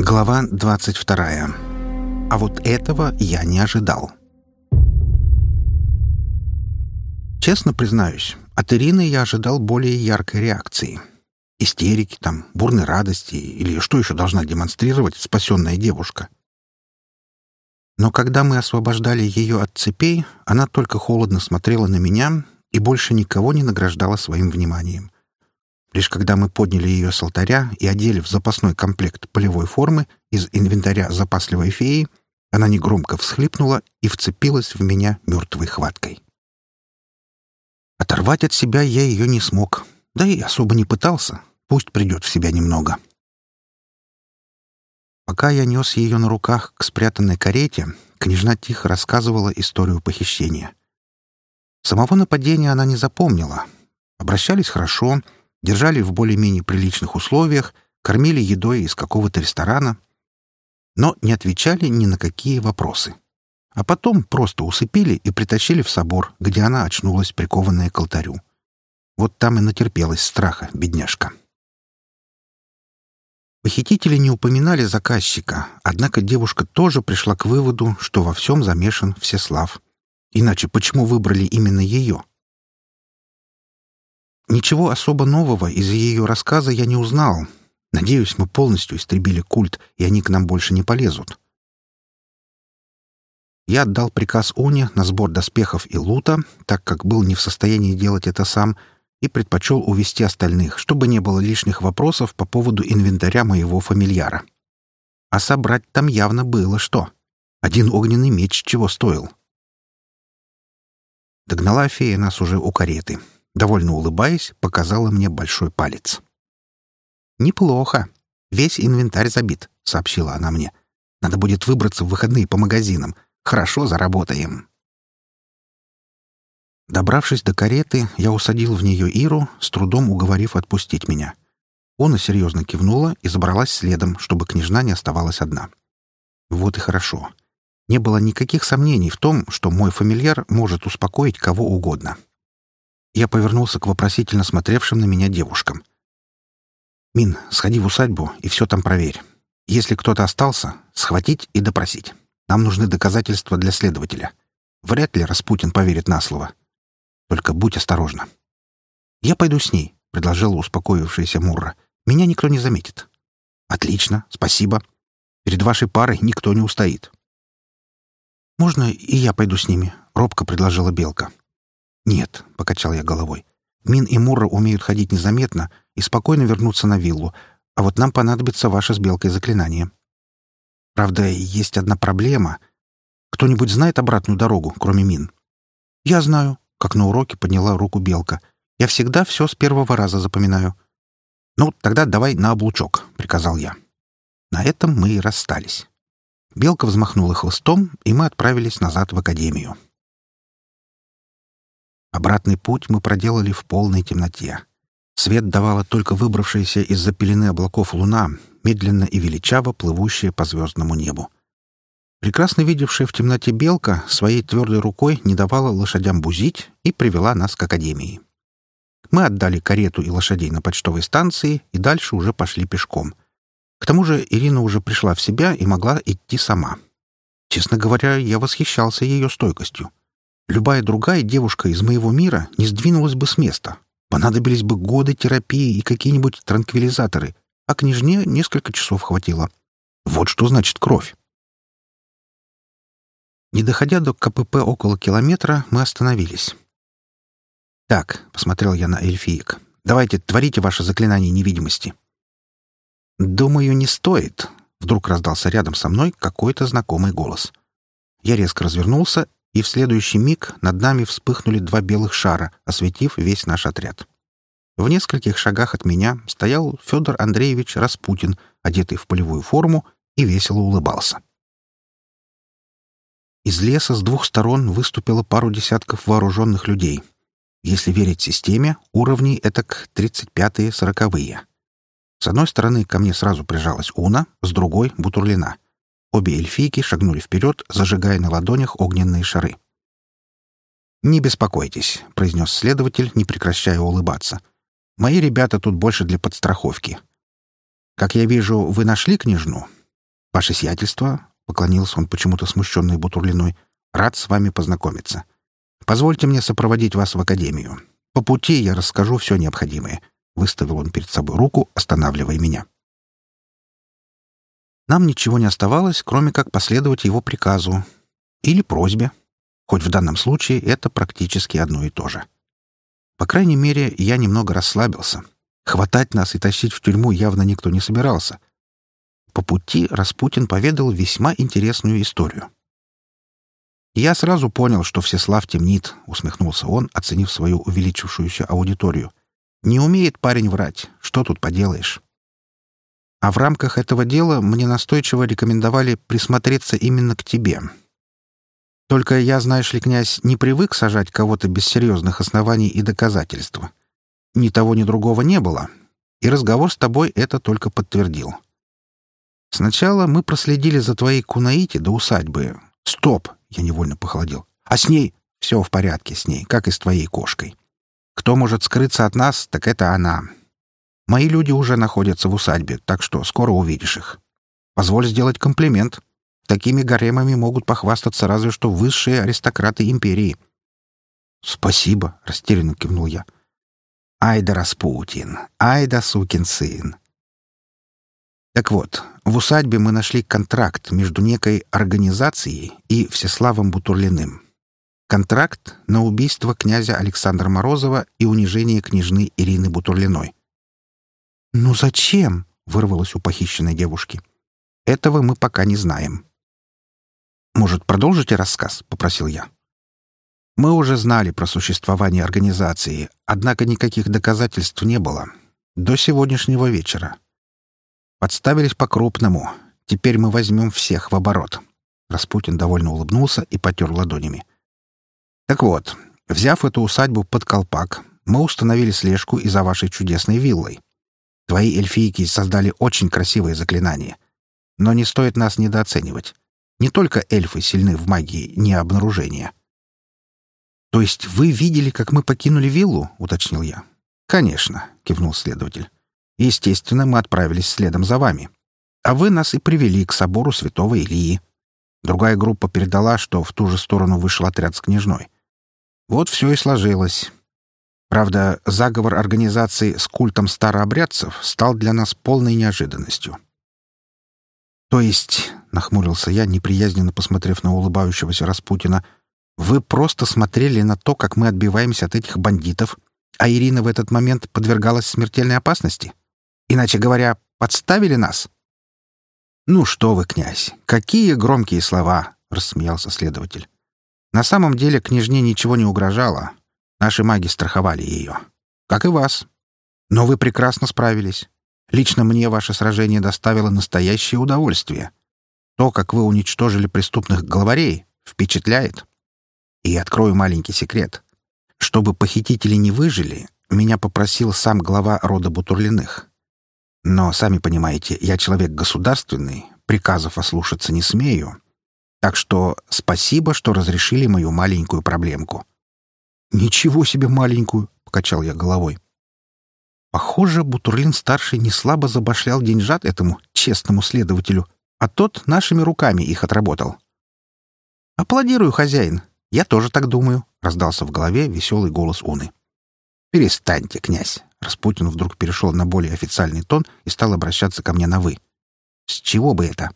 Глава 22. А вот этого я не ожидал. Честно признаюсь, от Ирины я ожидал более яркой реакции. Истерики, там, бурной радости или что еще должна демонстрировать спасенная девушка. Но когда мы освобождали ее от цепей, она только холодно смотрела на меня и больше никого не награждала своим вниманием. Лишь когда мы подняли ее с алтаря и одели в запасной комплект полевой формы из инвентаря запасливой феи, она негромко всхлипнула и вцепилась в меня мертвой хваткой. Оторвать от себя я ее не смог, да и особо не пытался. Пусть придет в себя немного. Пока я нес ее на руках к спрятанной карете, княжна тихо рассказывала историю похищения. Самого нападения она не запомнила. Обращались хорошо — держали в более-менее приличных условиях, кормили едой из какого-то ресторана, но не отвечали ни на какие вопросы. А потом просто усыпили и притащили в собор, где она очнулась, прикованная к алтарю. Вот там и натерпелась страха, бедняжка. Похитители не упоминали заказчика, однако девушка тоже пришла к выводу, что во всем замешан Всеслав. Иначе почему выбрали именно ее? Ничего особо нового из ее рассказа я не узнал. Надеюсь, мы полностью истребили культ, и они к нам больше не полезут. Я отдал приказ Уне на сбор доспехов и лута, так как был не в состоянии делать это сам, и предпочел увести остальных, чтобы не было лишних вопросов по поводу инвентаря моего фамильяра. А собрать там явно было что. Один огненный меч чего стоил. Догнала фея нас уже у кареты — довольно улыбаясь, показала мне большой палец. «Неплохо. Весь инвентарь забит», — сообщила она мне. «Надо будет выбраться в выходные по магазинам. Хорошо заработаем». Добравшись до кареты, я усадил в нее Иру, с трудом уговорив отпустить меня. Она серьезно кивнула и забралась следом, чтобы княжна не оставалась одна. Вот и хорошо. Не было никаких сомнений в том, что мой фамильяр может успокоить кого угодно. Я повернулся к вопросительно смотревшим на меня девушкам. «Мин, сходи в усадьбу и все там проверь. Если кто-то остался, схватить и допросить. Нам нужны доказательства для следователя. Вряд ли Распутин поверит на слово. Только будь осторожна». «Я пойду с ней», — предложила успокоившаяся Мурра. «Меня никто не заметит». «Отлично, спасибо. Перед вашей парой никто не устоит». «Можно и я пойду с ними?» — робко предложила Белка. «Нет», — покачал я головой. «Мин и Мурра умеют ходить незаметно и спокойно вернуться на виллу, а вот нам понадобится ваше с Белкой заклинание. Правда, есть одна проблема. Кто-нибудь знает обратную дорогу, кроме Мин?» «Я знаю», — как на уроке подняла руку Белка. «Я всегда все с первого раза запоминаю». «Ну, тогда давай на облучок», — приказал я. На этом мы и расстались. Белка взмахнула хлыстом, и мы отправились назад в академию. Обратный путь мы проделали в полной темноте. Свет давала только выбравшаяся из-за пелены облаков луна, медленно и величаво плывущая по звездному небу. Прекрасно видевшая в темноте белка своей твердой рукой не давала лошадям бузить и привела нас к академии. Мы отдали карету и лошадей на почтовой станции и дальше уже пошли пешком. К тому же Ирина уже пришла в себя и могла идти сама. Честно говоря, я восхищался ее стойкостью. Любая другая девушка из моего мира не сдвинулась бы с места. Понадобились бы годы терапии и какие-нибудь транквилизаторы, а княжне несколько часов хватило. Вот что значит кровь. Не доходя до КПП около километра, мы остановились. «Так», — посмотрел я на эльфиек, — «давайте, творите ваше заклинание невидимости». «Думаю, не стоит», — вдруг раздался рядом со мной какой-то знакомый голос. Я резко развернулся и в следующий миг над нами вспыхнули два белых шара, осветив весь наш отряд. В нескольких шагах от меня стоял Федор Андреевич Распутин, одетый в полевую форму, и весело улыбался. Из леса с двух сторон выступило пару десятков вооруженных людей. Если верить системе, уровни — это к 35-е, 40-е. С одной стороны ко мне сразу прижалась Уна, с другой — Бутурлина — Обе эльфийки шагнули вперед, зажигая на ладонях огненные шары. «Не беспокойтесь», — произнес следователь, не прекращая улыбаться. «Мои ребята тут больше для подстраховки. Как я вижу, вы нашли княжну. «Ваше сиятельство», — поклонился он почему-то смущенной Бутурлиной, — «рад с вами познакомиться. Позвольте мне сопроводить вас в академию. По пути я расскажу все необходимое». Выставил он перед собой руку, останавливая меня. Нам ничего не оставалось, кроме как последовать его приказу или просьбе, хоть в данном случае это практически одно и то же. По крайней мере, я немного расслабился. Хватать нас и тащить в тюрьму явно никто не собирался. По пути Распутин поведал весьма интересную историю. «Я сразу понял, что Всеслав темнит», — усмехнулся он, оценив свою увеличившуюся аудиторию. «Не умеет парень врать. Что тут поделаешь?» А в рамках этого дела мне настойчиво рекомендовали присмотреться именно к тебе. Только я, знаешь ли, князь, не привык сажать кого-то без серьезных оснований и доказательств. Ни того, ни другого не было. И разговор с тобой это только подтвердил. Сначала мы проследили за твоей Кунаити до усадьбы. Стоп! Я невольно похолодел. А с ней все в порядке с ней, как и с твоей кошкой. Кто может скрыться от нас, так это она. Мои люди уже находятся в усадьбе, так что скоро увидишь их. Позволь сделать комплимент. Такими гаремами могут похвастаться разве что высшие аристократы империи. «Спасибо», — растерянно кивнул я. «Ай да Распутин! Ай да сукин сын!» Так вот, в усадьбе мы нашли контракт между некой организацией и Всеславом Бутурлиным. Контракт на убийство князя Александра Морозова и унижение княжны Ирины Бутурлиной. «Ну зачем?» — вырвалось у похищенной девушки. «Этого мы пока не знаем». «Может, продолжите рассказ?» — попросил я. Мы уже знали про существование организации, однако никаких доказательств не было. До сегодняшнего вечера. Подставились по-крупному. Теперь мы возьмем всех в оборот. Распутин довольно улыбнулся и потер ладонями. Так вот, взяв эту усадьбу под колпак, мы установили слежку и за вашей чудесной виллой. Твои эльфийки создали очень красивые заклинания. Но не стоит нас недооценивать. Не только эльфы сильны в магии не обнаружения. «То есть вы видели, как мы покинули виллу?» — уточнил я. «Конечно», — кивнул следователь. «Естественно, мы отправились следом за вами. А вы нас и привели к собору святого Илии. Другая группа передала, что в ту же сторону вышел отряд с княжной. Вот все и сложилось. Правда, заговор организации с культом старообрядцев стал для нас полной неожиданностью. «То есть», — нахмурился я, неприязненно посмотрев на улыбающегося Распутина, «вы просто смотрели на то, как мы отбиваемся от этих бандитов, а Ирина в этот момент подвергалась смертельной опасности? Иначе говоря, подставили нас?» «Ну что вы, князь, какие громкие слова!» — рассмеялся следователь. «На самом деле княжне ничего не угрожало, Наши маги страховали ее. Как и вас. Но вы прекрасно справились. Лично мне ваше сражение доставило настоящее удовольствие. То, как вы уничтожили преступных главарей, впечатляет. И открою маленький секрет. Чтобы похитители не выжили, меня попросил сам глава рода Бутурлиных. Но, сами понимаете, я человек государственный, приказов ослушаться не смею. Так что спасибо, что разрешили мою маленькую проблемку. «Ничего себе маленькую!» — покачал я головой. Похоже, Бутурлин-старший не слабо забашлял деньжат этому честному следователю, а тот нашими руками их отработал. «Аплодирую, хозяин. Я тоже так думаю», — раздался в голове веселый голос Уны. «Перестаньте, князь!» Распутин вдруг перешел на более официальный тон и стал обращаться ко мне на «вы». «С чего бы это?»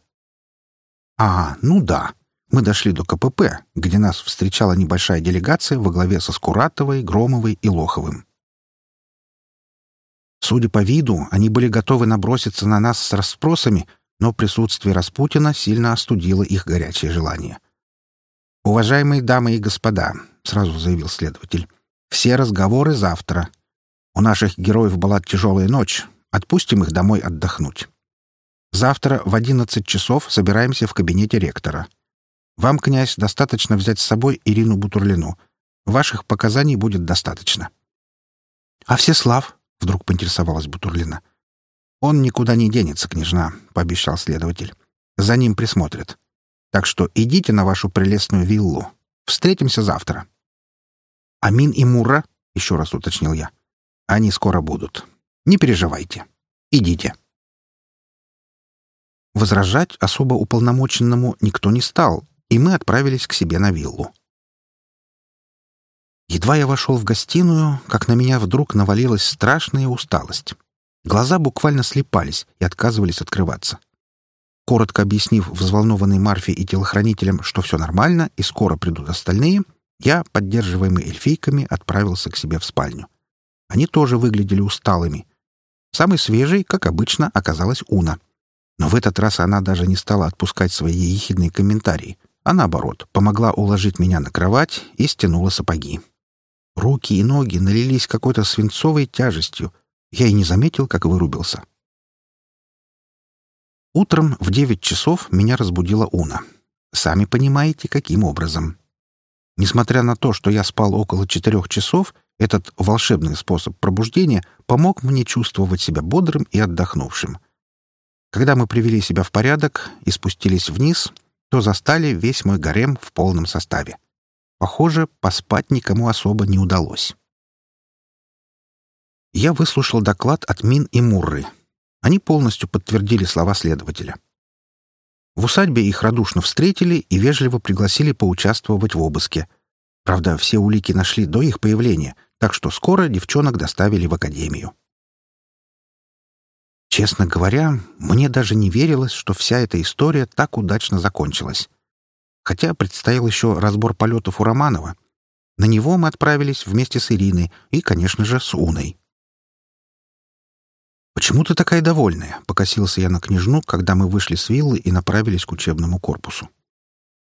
«А, ну да мы дошли до КПП, где нас встречала небольшая делегация во главе со Скуратовой, Громовой и Лоховым. Судя по виду, они были готовы наброситься на нас с расспросами, но присутствие Распутина сильно остудило их горячее желание. «Уважаемые дамы и господа», — сразу заявил следователь, — «все разговоры завтра. У наших героев была тяжелая ночь. Отпустим их домой отдохнуть. Завтра в одиннадцать часов собираемся в кабинете ректора. Вам, князь, достаточно взять с собой Ирину Бутурлину. Ваших показаний будет достаточно. — А Всеслав? — вдруг поинтересовалась Бутурлина. — Он никуда не денется, княжна, — пообещал следователь. — За ним присмотрят. Так что идите на вашу прелестную виллу. Встретимся завтра. — Амин и Мура? — еще раз уточнил я. — Они скоро будут. Не переживайте. Идите. — Возражать особо уполномоченному никто не стал, и мы отправились к себе на виллу. Едва я вошел в гостиную, как на меня вдруг навалилась страшная усталость. Глаза буквально слепались и отказывались открываться. Коротко объяснив взволнованной Марфе и телохранителям, что все нормально и скоро придут остальные, я, поддерживаемый эльфийками, отправился к себе в спальню. Они тоже выглядели усталыми. Самый свежий, как обычно, оказалась Уна. Но в этот раз она даже не стала отпускать свои ехидные комментарии, а наоборот, помогла уложить меня на кровать и стянула сапоги. Руки и ноги налились какой-то свинцовой тяжестью. Я и не заметил, как вырубился. Утром в девять часов меня разбудила Уна. Сами понимаете, каким образом. Несмотря на то, что я спал около четырех часов, этот волшебный способ пробуждения помог мне чувствовать себя бодрым и отдохнувшим. Когда мы привели себя в порядок и спустились вниз, то застали весь мой гарем в полном составе. Похоже, поспать никому особо не удалось. Я выслушал доклад от Мин и Мурры. Они полностью подтвердили слова следователя. В усадьбе их радушно встретили и вежливо пригласили поучаствовать в обыске. Правда, все улики нашли до их появления, так что скоро девчонок доставили в академию. Честно говоря, мне даже не верилось, что вся эта история так удачно закончилась. Хотя предстоял еще разбор полетов у Романова. На него мы отправились вместе с Ириной и, конечно же, с Уной. «Почему ты такая довольная?» — покосился я на княжну, когда мы вышли с виллы и направились к учебному корпусу.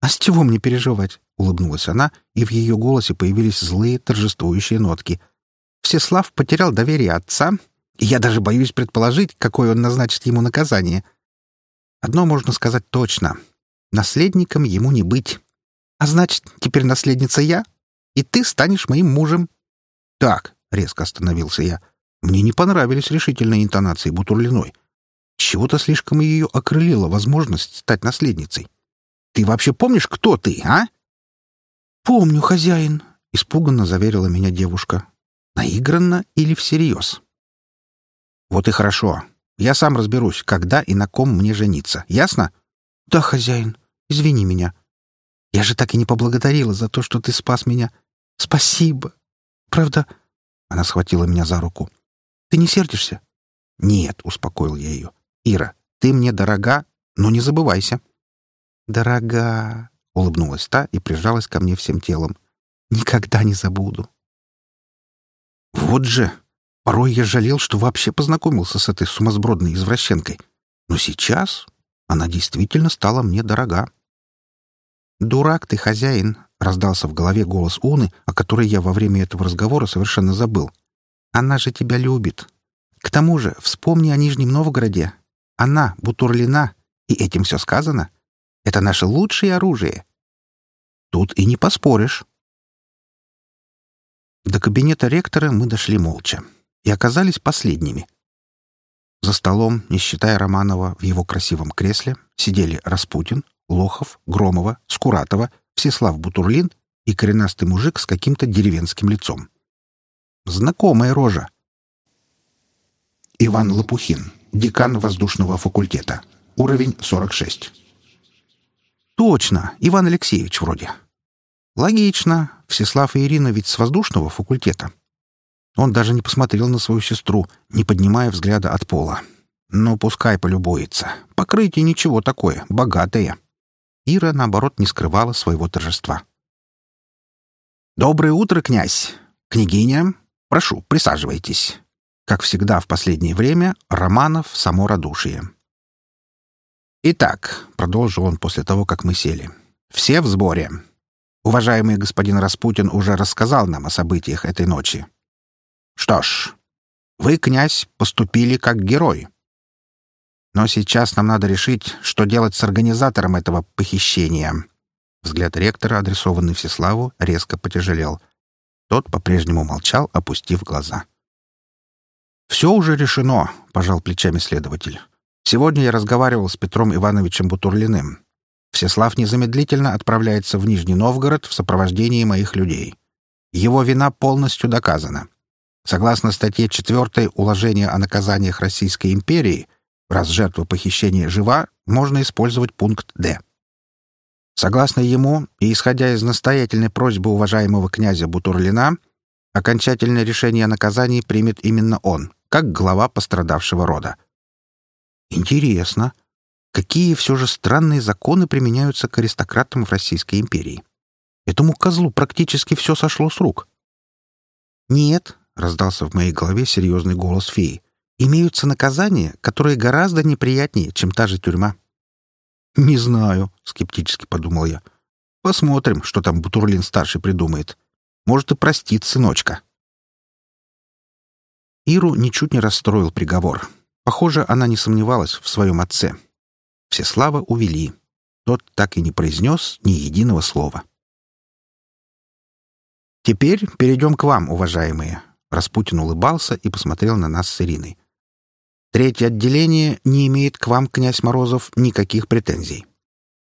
«А с чего мне переживать?» — улыбнулась она, и в ее голосе появились злые торжествующие нотки. «Всеслав потерял доверие отца, я даже боюсь предположить, какое он назначит ему наказание. Одно можно сказать точно. Наследником ему не быть. А значит, теперь наследница я, и ты станешь моим мужем». «Так», — резко остановился я, — «мне не понравились решительные интонации Бутурлиной. Чего-то слишком ее окрылила возможность стать наследницей. Ты вообще помнишь, кто ты, а?» «Помню, хозяин», — испуганно заверила меня девушка. «Наигранно или всерьез?» «Вот и хорошо. Я сам разберусь, когда и на ком мне жениться. Ясно?» «Да, хозяин. Извини меня. Я же так и не поблагодарила за то, что ты спас меня. Спасибо. Правда...» Она схватила меня за руку. «Ты не сердишься?» «Нет», — успокоил я ее. «Ира, ты мне дорога, но не забывайся». «Дорога...» — улыбнулась та и прижалась ко мне всем телом. «Никогда не забуду». «Вот же!» Порой я жалел, что вообще познакомился с этой сумасбродной извращенкой. Но сейчас она действительно стала мне дорога. «Дурак ты, хозяин!» — раздался в голове голос Уны, о которой я во время этого разговора совершенно забыл. «Она же тебя любит. К тому же вспомни о Нижнем Новгороде. Она, Бутурлина, и этим все сказано. Это наше лучшее оружие. Тут и не поспоришь». До кабинета ректора мы дошли молча и оказались последними. За столом, не считая Романова в его красивом кресле, сидели Распутин, Лохов, Громова, Скуратова, Всеслав Бутурлин и коренастый мужик с каким-то деревенским лицом. Знакомая рожа. Иван Лопухин, декан воздушного факультета. Уровень 46. Точно, Иван Алексеевич вроде. Логично, Всеслав и Ирина ведь с воздушного факультета. Он даже не посмотрел на свою сестру, не поднимая взгляда от пола. Ну, пускай полюбуется. Покрытие ничего такое, богатое. Ира, наоборот, не скрывала своего торжества. «Доброе утро, князь! Княгиня! Прошу, присаживайтесь!» Как всегда в последнее время, Романов — само радушие. «Итак», — продолжил он после того, как мы сели, — «все в сборе. Уважаемый господин Распутин уже рассказал нам о событиях этой ночи. Что ж, вы, князь, поступили как герой. Но сейчас нам надо решить, что делать с организатором этого похищения. Взгляд ректора, адресованный Всеславу, резко потяжелел. Тот по-прежнему молчал, опустив глаза. «Все уже решено», — пожал плечами следователь. «Сегодня я разговаривал с Петром Ивановичем Бутурлиным. Всеслав незамедлительно отправляется в Нижний Новгород в сопровождении моих людей. Его вина полностью доказана. Согласно статье 4 Уложения о наказаниях Российской империи, раз жертва похищения жива, можно использовать пункт «Д». Согласно ему и исходя из настоятельной просьбы уважаемого князя Бутурлина, окончательное решение о наказании примет именно он, как глава пострадавшего рода. Интересно, какие все же странные законы применяются к аристократам в Российской империи? Этому козлу практически все сошло с рук. «Нет», — раздался в моей голове серьезный голос феи, «имеются наказания, которые гораздо неприятнее, чем та же тюрьма». «Не знаю», — скептически подумал я. «Посмотрим, что там Бутурлин-старший придумает. Может, и простит сыночка». Иру ничуть не расстроил приговор. Похоже, она не сомневалась в своем отце. Всеслава увели. Тот так и не произнес ни единого слова. «Теперь перейдем к вам, уважаемые». Распутин улыбался и посмотрел на нас с Ириной. Третье отделение не имеет к вам, князь Морозов, никаких претензий.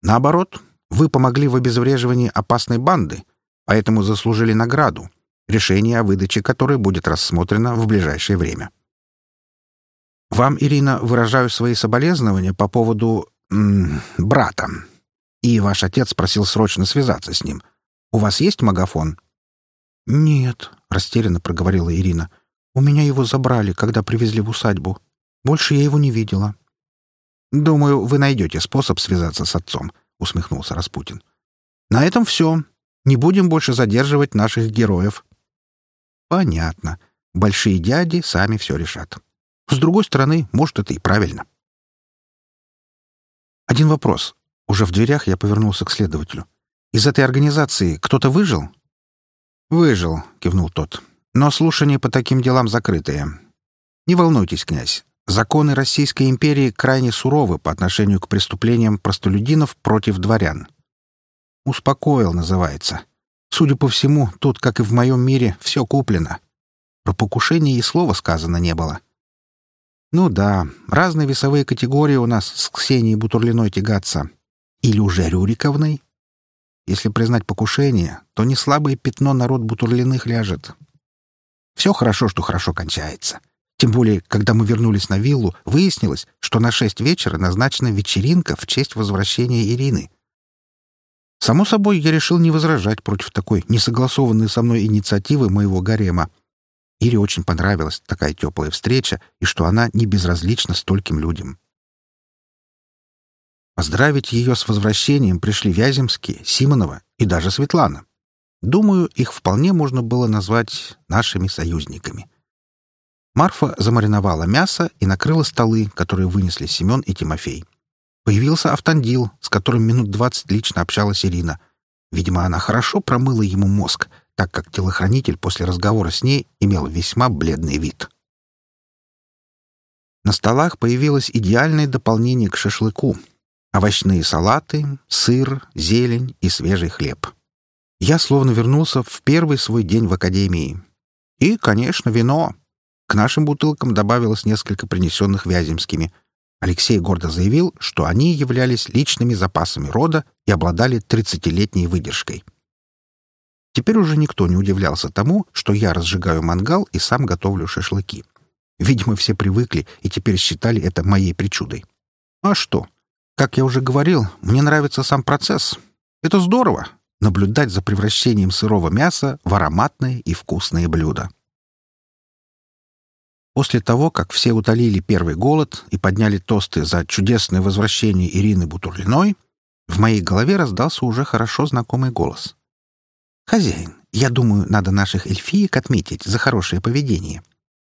Наоборот, вы помогли в обезвреживании опасной банды, поэтому заслужили награду, решение о выдаче которой будет рассмотрено в ближайшее время. Вам, Ирина, выражаю свои соболезнования по поводу... М -м, брата. И ваш отец просил срочно связаться с ним. У вас есть магафон? «Нет», — растерянно проговорила Ирина. «У меня его забрали, когда привезли в усадьбу. Больше я его не видела. «Думаю, вы найдете способ связаться с отцом», — усмехнулся Распутин. «На этом все. Не будем больше задерживать наших героев». «Понятно. Большие дяди сами все решат. С другой стороны, может, это и правильно». «Один вопрос. Уже в дверях я повернулся к следователю. Из этой организации кто-то выжил?» «Выжил», — кивнул тот. «Но слушания по таким делам закрытые. Не волнуйтесь, князь. Законы Российской империи крайне суровы по отношению к преступлениям простолюдинов против дворян. «Успокоил» называется. Судя по всему, тут, как и в моем мире, все куплено. Про покушение и слова сказано не было. Ну да, разные весовые категории у нас с Ксенией Бутурлиной тягаться. Или уже Рюриковной. Если признать покушение, то не слабое пятно народ Бутурлиных ляжет. Все хорошо, что хорошо кончается. Тем более, когда мы вернулись на виллу, выяснилось, что на шесть вечера назначена вечеринка в честь возвращения Ирины. Само собой, я решил не возражать против такой несогласованной со мной инициативы моего гарема. Ире очень понравилась такая теплая встреча и что она не безразлична стольким людям. Поздравить ее с возвращением пришли Вяземские, Симонова и даже Светлана. Думаю, их вполне можно было назвать нашими союзниками. Марфа замариновала мясо и накрыла столы, которые вынесли Семен и Тимофей. Появился Автандил, с которым минут двадцать лично общалась Ирина. Видимо, она хорошо промыла ему мозг, так как телохранитель после разговора с ней имел весьма бледный вид. На столах появилось идеальное дополнение к шашлыку. Овощные салаты, сыр, зелень и свежий хлеб. Я словно вернулся в первый свой день в академии. И, конечно, вино. К нашим бутылкам добавилось несколько принесенных Вяземскими. Алексей гордо заявил, что они являлись личными запасами рода и обладали тридцатилетней выдержкой. Теперь уже никто не удивлялся тому, что я разжигаю мангал и сам готовлю шашлыки. Видимо, все привыкли и теперь считали это моей причудой. А что? Как я уже говорил, мне нравится сам процесс. Это здорово — наблюдать за превращением сырого мяса в ароматное и вкусное блюдо. После того, как все утолили первый голод и подняли тосты за чудесное возвращение Ирины Бутурлиной, в моей голове раздался уже хорошо знакомый голос. «Хозяин, я думаю, надо наших эльфиек отметить за хорошее поведение.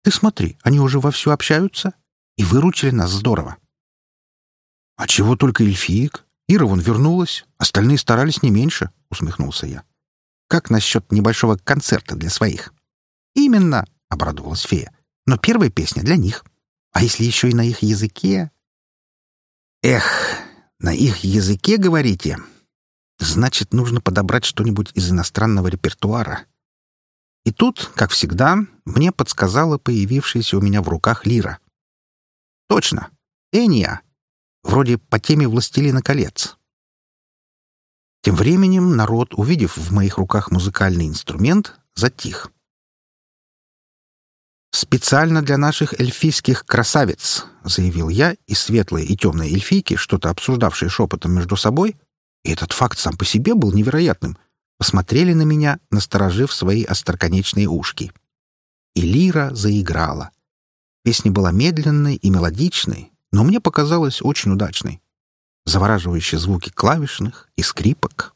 Ты смотри, они уже вовсю общаются и выручили нас здорово». «А чего только эльфиек? Ира вон вернулась, остальные старались не меньше», — усмехнулся я. «Как насчет небольшого концерта для своих?» «Именно», — обрадовалась фея. Но первая песня для них. А если еще и на их языке? Эх, на их языке, говорите? Значит, нужно подобрать что-нибудь из иностранного репертуара. И тут, как всегда, мне подсказала появившаяся у меня в руках лира. Точно, Эния. Вроде по теме «Властелина колец». Тем временем народ, увидев в моих руках музыкальный инструмент, затих. «Специально для наших эльфийских красавиц», — заявил я, и светлые и темные эльфийки, что-то обсуждавшие шепотом между собой, и этот факт сам по себе был невероятным, посмотрели на меня, насторожив свои остроконечные ушки. И лира заиграла. Песня была медленной и мелодичной, но мне показалась очень удачной. Завораживающие звуки клавишных и скрипок.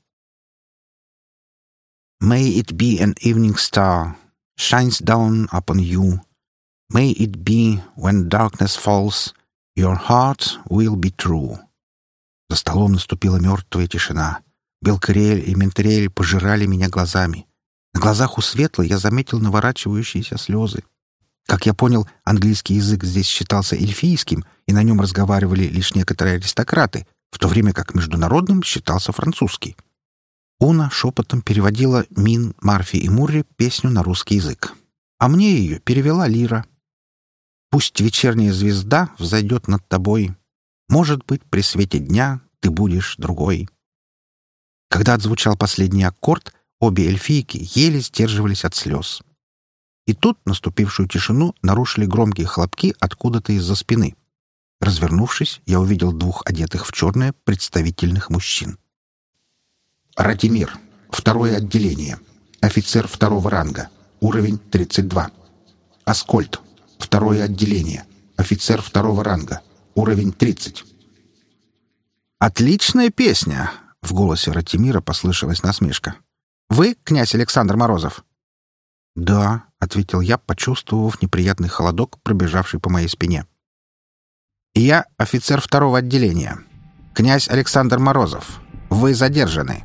«May it be an evening star shines down upon you. May it be, when darkness falls, your heart will be true». За столом наступила мертвая тишина. Белкариэль и Ментериэль пожирали меня глазами. На глазах у Светлой я заметил наворачивающиеся слезы. Как я понял, английский язык здесь считался эльфийским, и на нем разговаривали лишь некоторые аристократы, в то время как международным считался французский. Уна шепотом переводила Мин, Марфи и Мурри песню на русский язык. А мне ее перевела Лира. «Пусть вечерняя звезда взойдет над тобой. Может быть, при свете дня ты будешь другой». Когда отзвучал последний аккорд, обе эльфийки еле сдерживались от слез. И тут наступившую тишину нарушили громкие хлопки откуда-то из-за спины. Развернувшись, я увидел двух одетых в черное представительных мужчин. Ратимир. Второе отделение. Офицер второго ранга. Уровень 32. Аскольд. Второе отделение. Офицер второго ранга. Уровень 30. «Отличная песня!» — в голосе Ратимира послышалась насмешка. «Вы, князь Александр Морозов?» «Да», — ответил я, почувствовав неприятный холодок, пробежавший по моей спине. «Я офицер второго отделения. Князь Александр Морозов. Вы задержаны».